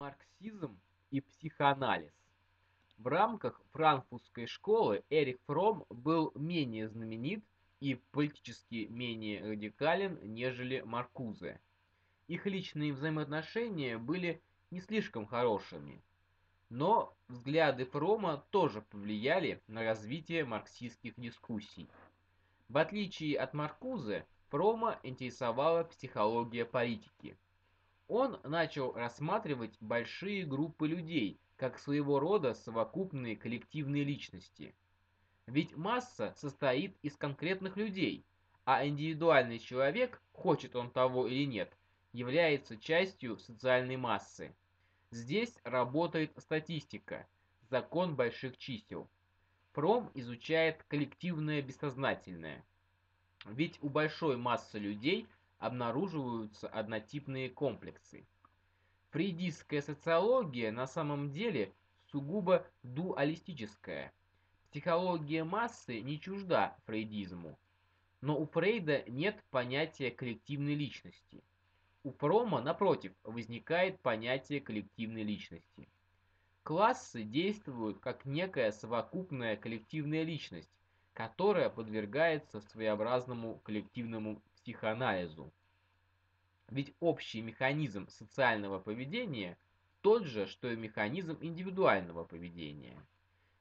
Марксизм и психоанализ. В рамках франкфуртской школы Эрих Фромм был менее знаменит и политически менее радикален, нежели Маркузе. Их личные взаимоотношения были не слишком хорошими. Но взгляды Фрома тоже повлияли на развитие марксистских дискуссий. В отличие от Маркузе, Фрома интересовала психология политики. Он начал рассматривать большие группы людей как своего рода совокупные коллективные личности. Ведь масса состоит из конкретных людей, а индивидуальный человек, хочет он того или нет, является частью социальной массы. Здесь работает статистика, закон больших чисел. Фром изучает коллективное бессознательное. Ведь у большой массы людей обнаруживаются однотипные комплексы. Фрейдистская социология на самом деле сугубо дуалистическая. Психология массы не чужда фрейдизму. Но у Фрейда нет понятия коллективной личности. У Прома, напротив, возникает понятие коллективной личности. Классы действуют как некая совокупная коллективная личность, которая подвергается своеобразному коллективному психоанализу. Ведь общий механизм социального поведения тот же, что и механизм индивидуального поведения.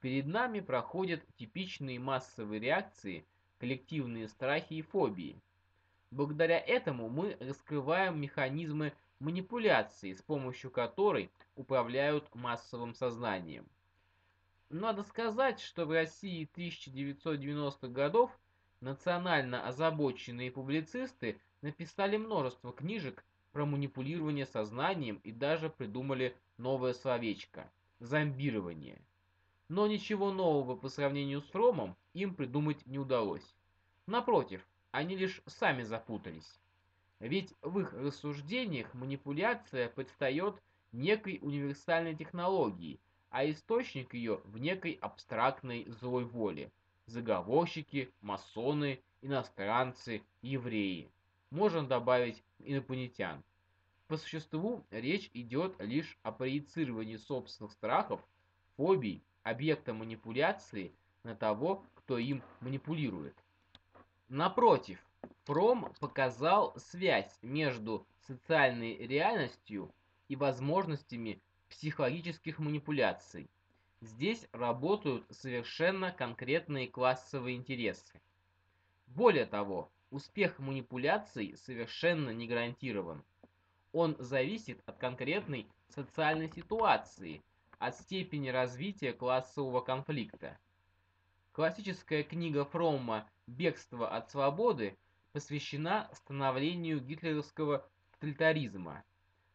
Перед нами проходят типичные массовые реакции, коллективные страхи и фобии – Благодаря этому мы раскрываем механизмы манипуляции, с помощью которой управляют массовым сознанием. Надо сказать, что в России 1990-х годов национально озабоченные публицисты написали множество книжек про манипулирование сознанием и даже придумали новое словечко – зомбирование. Но ничего нового по сравнению с Фромом им придумать не удалось. Напротив, они лишь сами запутались. Ведь в их рассуждениях манипуляция предстает некой универсальной технологией, а источник ее в некой абстрактной злой воле. Заговорщики, масоны, иностранцы, евреи. Можно добавить инопланетян. По существу речь идет лишь о проецировании собственных страхов, фобий, объекта манипуляции на того, кто им манипулирует. Напротив, Пром показал связь между социальной реальностью и возможностями психологических манипуляций. Здесь работают совершенно конкретные классовые интересы. Более того, успех манипуляций совершенно не гарантирован. Он зависит от конкретной социальной ситуации, от степени развития классового конфликта. Классическая книга Фромма «Бегство от свободы» посвящена становлению гитлеровского тоталитаризма.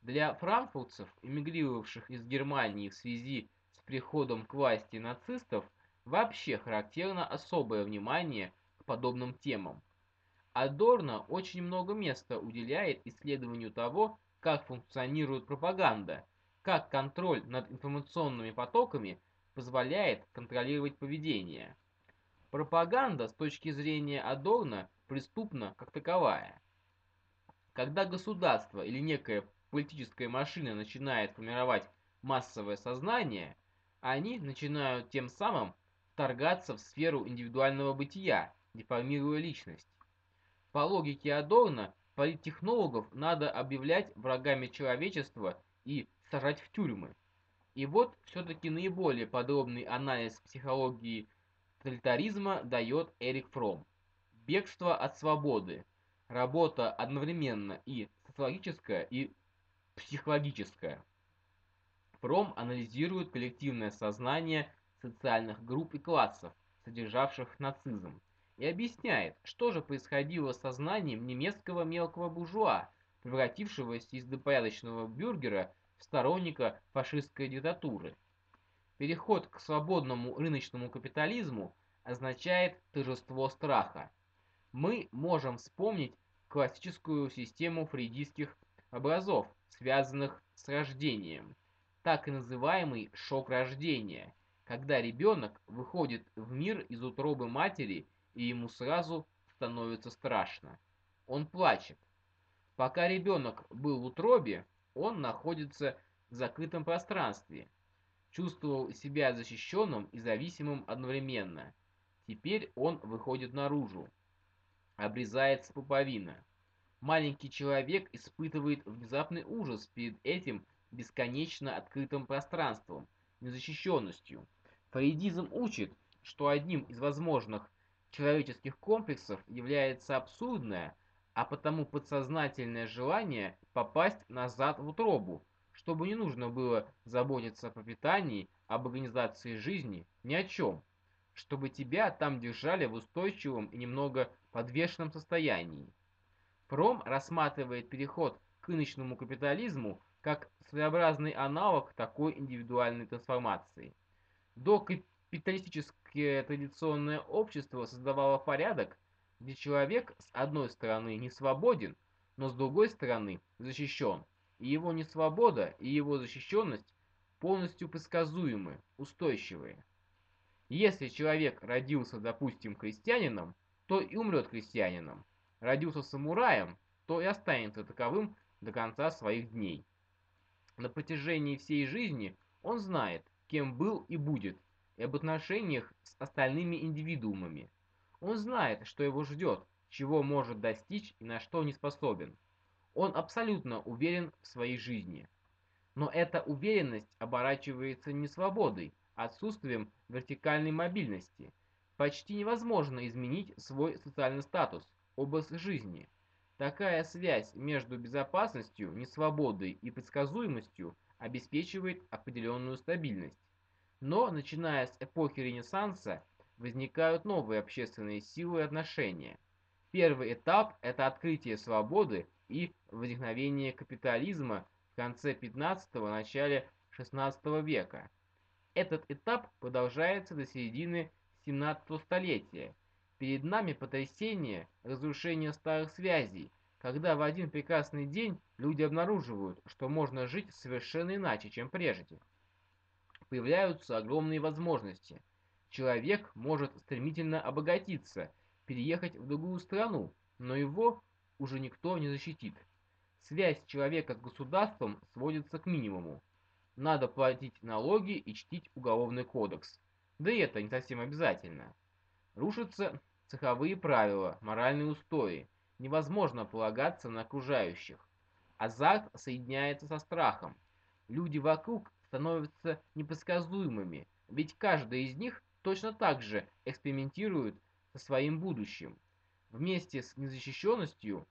Для франкфуртцев, эмигрировавших из Германии в связи с приходом к власти нацистов, вообще характерно особое внимание к подобным темам. Адорно очень много места уделяет исследованию того, как функционирует пропаганда, как контроль над информационными потоками позволяет контролировать поведение. Пропаганда с точки зрения Адорна преступна как таковая. Когда государство или некая политическая машина начинает формировать массовое сознание, они начинают тем самым вторгаться в сферу индивидуального бытия, деформируя личность. По логике Адорна, политтехнологов надо объявлять врагами человечества и сажать в тюрьмы. И вот все-таки наиболее подробный анализ психологии тоталитаризма дает Эрик Фром. Бегство от свободы. Работа одновременно и социологическая, и психологическая. Фром анализирует коллективное сознание социальных групп и классов, содержавших нацизм, и объясняет, что же происходило с сознанием немецкого мелкого буржуа, превратившегося из допорядочного бюргера в сторонника фашистской диктатуры. Переход к свободному рыночному капитализму означает торжество страха. Мы можем вспомнить классическую систему фрейдистских образов, связанных с рождением, так и называемый шок рождения, когда ребенок выходит в мир из утробы матери и ему сразу становится страшно. Он плачет. Пока ребенок был в утробе, он находится в закрытом пространстве, чувствовал себя защищенным и зависимым одновременно. Теперь он выходит наружу. Обрезается пуповина. Маленький человек испытывает внезапный ужас перед этим бесконечно открытым пространством, незащищенностью. Фрейдизм учит, что одним из возможных человеческих комплексов является абсурдное, а потому подсознательное желание попасть назад в утробу, чтобы не нужно было заботиться о пропитании, об организации жизни, ни о чем, чтобы тебя там держали в устойчивом и немного подвешенном состоянии. Пром рассматривает переход к рыночному капитализму как своеобразный аналог такой индивидуальной трансформации. До капиталистическое традиционное общество создавало порядок, где человек с одной стороны не свободен, но с другой стороны защищен, и его несвобода и его защищенность полностью предсказуемы, устойчивые. Если человек родился, допустим, крестьянином, то и умрет крестьянином. Родился самураем, то и останется таковым до конца своих дней. На протяжении всей жизни он знает, кем был и будет, и об отношениях с остальными индивидуумами. Он знает, что его ждет, чего может достичь и на что не способен. Он абсолютно уверен в своей жизни. Но эта уверенность оборачивается не свободой, а отсутствием вертикальной мобильности. Почти невозможно изменить свой социальный статус, образ жизни. Такая связь между безопасностью, несвободой и предсказуемостью обеспечивает определенную стабильность. Но, начиная с эпохи Ренессанса, возникают новые общественные силы и отношения. Первый этап – это открытие свободы и возникновение капитализма в конце 15-го, начале 16 века. Этот этап продолжается до середины 17 столетия. Перед нами потрясение, разрушение старых связей, когда в один прекрасный день люди обнаруживают, что можно жить совершенно иначе, чем прежде появляются огромные возможности. Человек может стремительно обогатиться, переехать в другую страну, но его уже никто не защитит. Связь человека с государством сводится к минимуму. Надо платить налоги и чтить уголовный кодекс. Да и это не совсем обязательно. Рушатся цеховые правила, моральные устои. Невозможно полагаться на окружающих. Азарт соединяется со страхом. Люди вокруг становятся непредсказуемыми, ведь каждый из них точно так же экспериментирует со своим будущим. Вместе с незащищенностью,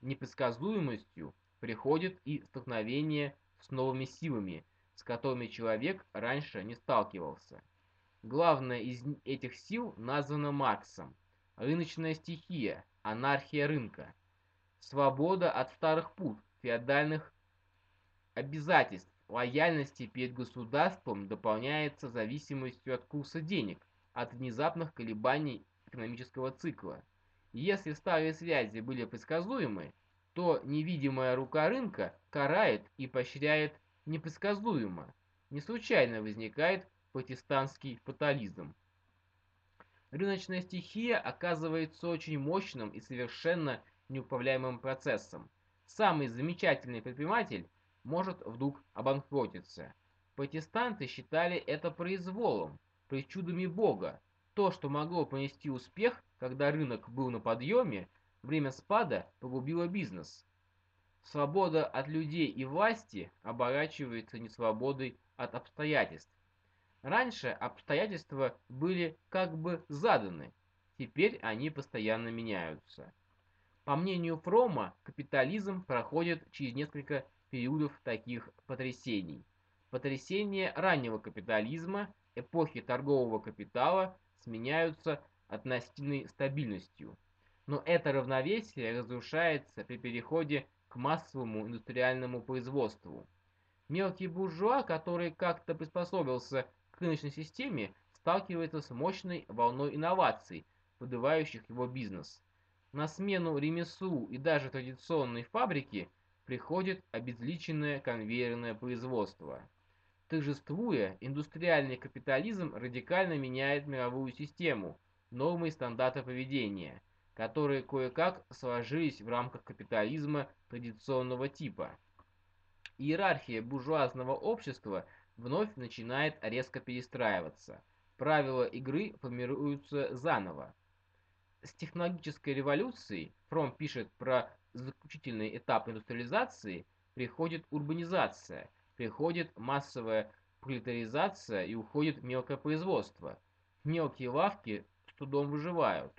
непредсказуемостью приходит и столкновение с новыми силами, с которыми человек раньше не сталкивался. Главная из этих сил названа Марксом. Рыночная стихия, анархия рынка. Свобода от старых пут, феодальных обязательств, лояльности перед государством дополняется зависимостью от курса денег, от внезапных колебаний экономического цикла. Если старые связи были предсказуемы, то невидимая рука рынка карает и поощряет непредсказуемо. Не случайно возникает протестантский фатализм. Рыночная стихия оказывается очень мощным и совершенно неуправляемым процессом. Самый замечательный предприниматель может вдруг обанкротиться. Протестанты считали это произволом, причудами Бога. То, что могло принести успех, когда рынок был на подъеме, время спада погубило бизнес. Свобода от людей и власти оборачивается несвободой от обстоятельств. Раньше обстоятельства были как бы заданы, теперь они постоянно меняются. По мнению Фрома, капитализм проходит через несколько периодов таких потрясений. Потрясения раннего капитализма, эпохи торгового капитала сменяются относительной стабильностью. Но это равновесие разрушается при переходе к массовому индустриальному производству. Мелкий буржуа, который как-то приспособился к рыночной системе, сталкивается с мощной волной инноваций, подывающих его бизнес. На смену ремеслу и даже традиционной фабрике – приходит обезличенное конвейерное производство. Торжествуя, индустриальный капитализм радикально меняет мировую систему, нормы и стандарты поведения, которые кое-как сложились в рамках капитализма традиционного типа. Иерархия буржуазного общества вновь начинает резко перестраиваться. Правила игры формируются заново. С технологической революцией, Фром пишет про заключительный этап индустриализации, приходит урбанизация, приходит массовая пролетаризация и уходит мелкое производство. Мелкие лавки с трудом выживают.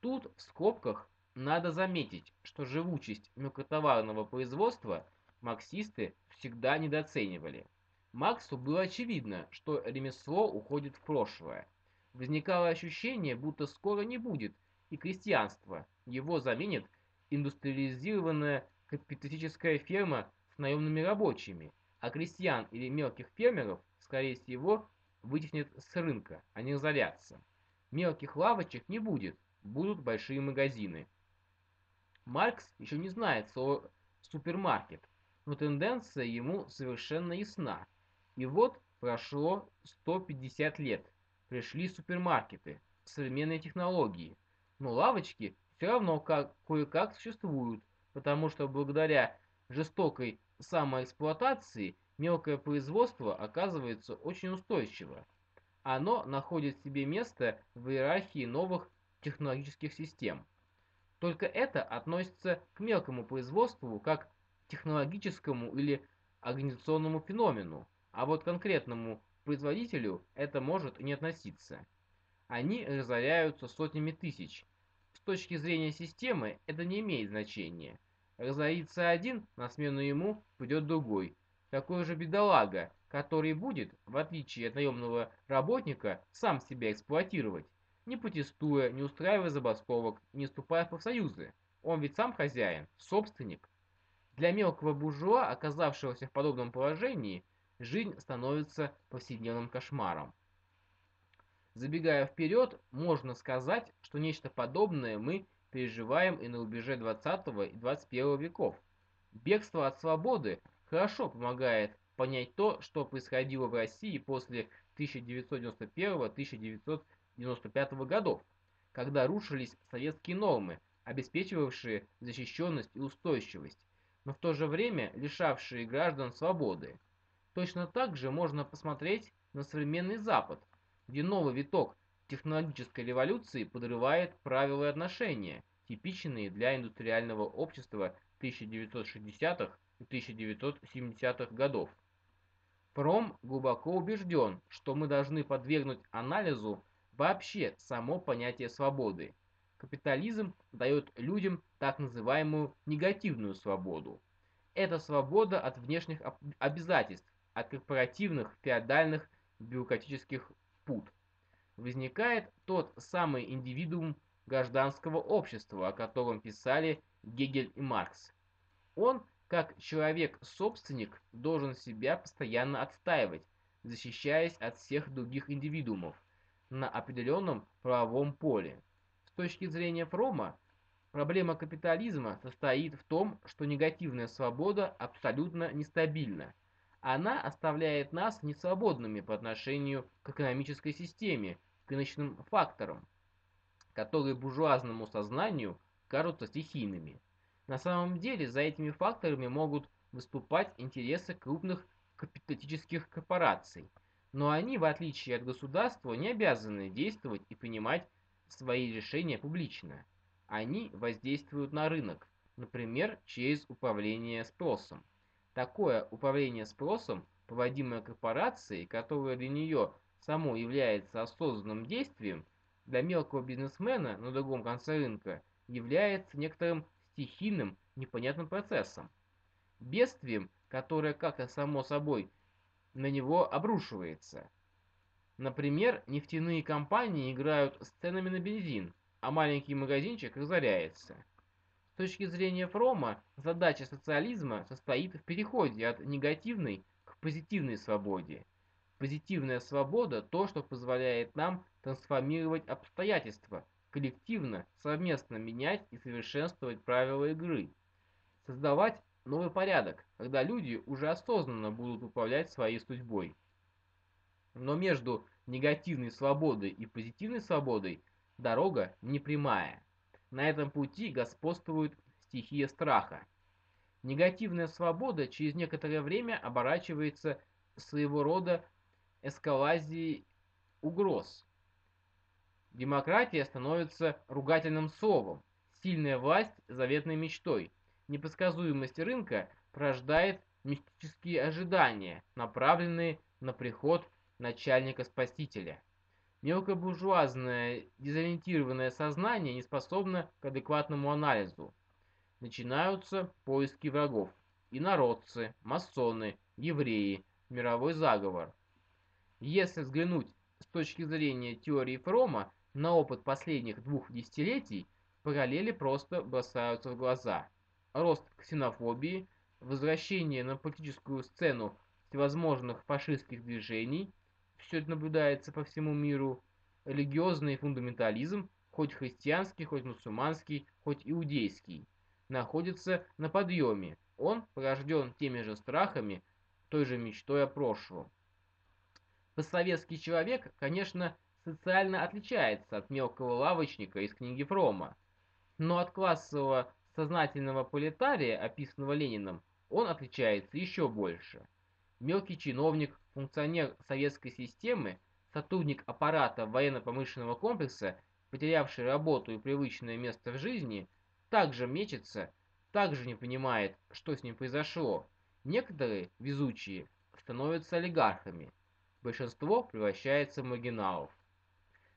Тут в скобках надо заметить, что живучесть мелкотоварного производства марксисты всегда недооценивали. Максу было очевидно, что ремесло уходит в прошлое. Возникало ощущение, будто скоро не будет и крестьянства. Его заменит индустриализированная капиталистическая ферма с наемными рабочими, а крестьян или мелких фермеров, скорее всего, вытеснят с рынка, они разорятся. Мелких лавочек не будет, будут большие магазины. Маркс еще не знает слово «супермаркет», но тенденция ему совершенно ясна. И вот прошло 150 лет, пришли супермаркеты, современные технологии, но лавочки все равно как, кое-как существуют, потому что благодаря жестокой самоэксплуатации мелкое производство оказывается очень устойчиво. Оно находит себе место в иерархии новых технологических систем. Только это относится к мелкому производству как технологическому или организационному феномену, а вот конкретному производителю это может не относиться. Они разоряются сотнями тысяч. С точки зрения системы это не имеет значения. Разорится один, на смену ему придет другой. Такой же бедолага, который будет, в отличие от наемного работника, сам себя эксплуатировать, не протестуя, не устраивая забастовок, не вступая в профсоюзы. Он ведь сам хозяин, собственник. Для мелкого буржуа, оказавшегося в подобном положении, жизнь становится повседневным кошмаром. Забегая вперед, можно сказать, что нечто подобное мы переживаем и на рубеже 20 и 21 веков. Бегство от свободы хорошо помогает понять то, что происходило в России после 1991-1995 годов, когда рушились советские нормы, обеспечивавшие защищенность и устойчивость, но в то же время лишавшие граждан свободы. Точно так же можно посмотреть на современный Запад, где новый виток технологической революции подрывает правила и отношения, типичные для индустриального общества 1960-х и 1970-х годов. Пром глубоко убежден, что мы должны подвергнуть анализу вообще само понятие свободы. Капитализм дает людям так называемую негативную свободу. Это свобода от внешних обязательств, от корпоративных, феодальных, бюрократических пут. Возникает тот самый индивидуум гражданского общества, о котором писали Гегель и Маркс. Он, как человек-собственник, должен себя постоянно отстаивать, защищаясь от всех других индивидуумов на определенном правовом поле. С точки зрения Фрома, проблема капитализма состоит в том, что негативная свобода абсолютно нестабильна, она оставляет нас несвободными по отношению к экономической системе, к рыночным факторам, которые буржуазному сознанию кажутся стихийными. На самом деле за этими факторами могут выступать интересы крупных капиталистических корпораций, но они, в отличие от государства, не обязаны действовать и принимать свои решения публично. Они воздействуют на рынок, например, через управление спросом. Такое управление спросом, проводимое корпорацией, которое для нее само является осознанным действием, для мелкого бизнесмена на другом конце рынка является некоторым стихийным, непонятным процессом. Бедствием, которое как-то само собой на него обрушивается. Например, нефтяные компании играют с ценами на бензин, а маленький магазинчик разоряется точки зрения Фрома, задача социализма состоит в переходе от негативной к позитивной свободе. Позитивная свобода – то, что позволяет нам трансформировать обстоятельства, коллективно, совместно менять и совершенствовать правила игры. Создавать новый порядок, когда люди уже осознанно будут управлять своей судьбой. Но между негативной свободой и позитивной свободой дорога не прямая. На этом пути господствует стихия страха. Негативная свобода через некоторое время оборачивается своего рода эскалазией угроз. Демократия становится ругательным словом, сильная власть – заветной мечтой. Непредсказуемость рынка порождает мистические ожидания, направленные на приход начальника-спасителя. Мелкобуржуазное дезориентированное сознание не способно к адекватному анализу. Начинаются поиски врагов. Инородцы, масоны, евреи, мировой заговор. Если взглянуть с точки зрения теории Фрома на опыт последних двух десятилетий, параллели просто бросаются в глаза. Рост ксенофобии, возвращение на политическую сцену всевозможных фашистских движений, все наблюдается по всему миру, религиозный фундаментализм, хоть христианский, хоть мусульманский, хоть иудейский, находится на подъеме. Он порожден теми же страхами, той же мечтой о прошлом. Постсоветский человек, конечно, социально отличается от мелкого лавочника из книги Фрома, но от классового сознательного пролетария, описанного Лениным, он отличается еще больше. Мелкий чиновник, функционер советской системы, сотрудник аппарата военно-промышленного комплекса, потерявший работу и привычное место в жизни, также мечется, также не понимает, что с ним произошло. Некоторые, везучие, становятся олигархами, большинство превращается в маргиналов.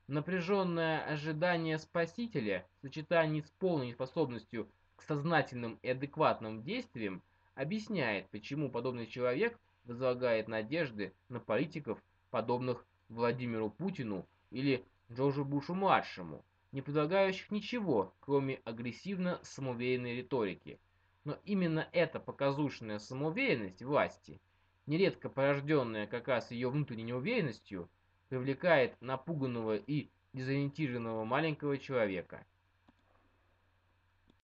Напряженное ожидание спасителя в сочетании с полной неспособностью к сознательным и адекватным действиям объясняет, почему подобный человек возлагает надежды на политиков, подобных Владимиру Путину или Джорджу Бушу-младшему, не предлагающих ничего, кроме агрессивно-самоуверенной риторики. Но именно эта показушная самоуверенность власти, нередко порожденная как раз ее внутренней неуверенностью, привлекает напуганного и дезориентированного маленького человека –